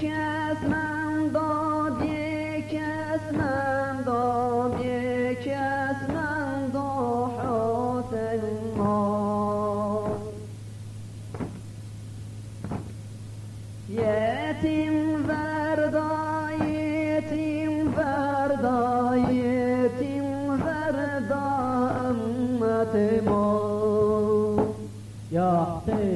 kesmem, dodi kesmem, dodi kesmem, do Hüseyin Yetim ver yetim ver yetim ver da ümmetim Ya Hüseyin.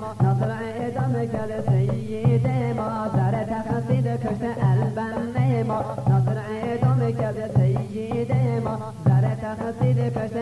نظر اعدام کرد سید ما سر تخصید کشت البنه ما نظر اعدام کرد سید ما سر تخصید کشت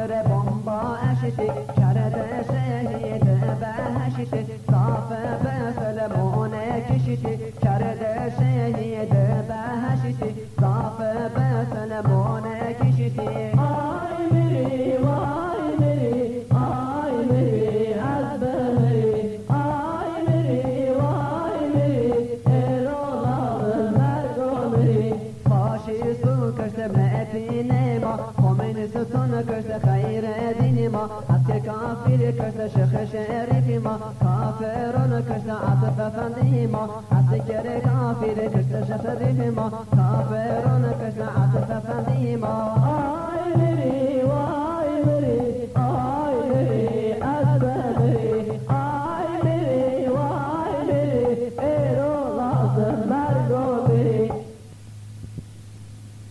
كشت صافى فلمونا كشت ما غير دينما حتى كافر كشت شيخ شريفما كافر كشت عاطف فنديما حتى كافر كشت شيخ ما كافر